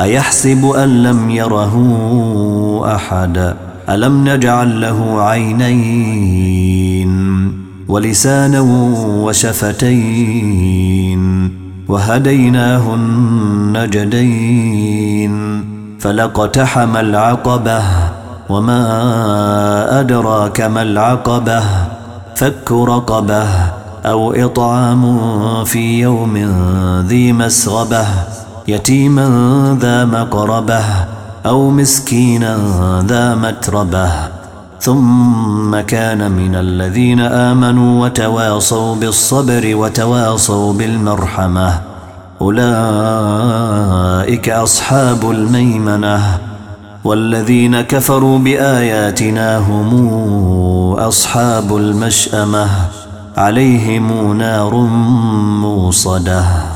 أيحسب أن لم يره أحد؟ ألم نجعل له عينين ولسانا وشفتين وهديناه النجدين فلقتحم العقبة وما أدراك ما العقبة؟ فك رقبة أو إطعام في يوم ذي مسغبة يتيما ذا مقربة أو مسكينا ذا متربة ثم كان من الذين آمنوا وتواصوا بالصبر وتواصوا بالمرحمة أولئك أصحاب الميمنة والذين كفروا بآياتنا هم أصحاب المشأمة عليهم نار موصدة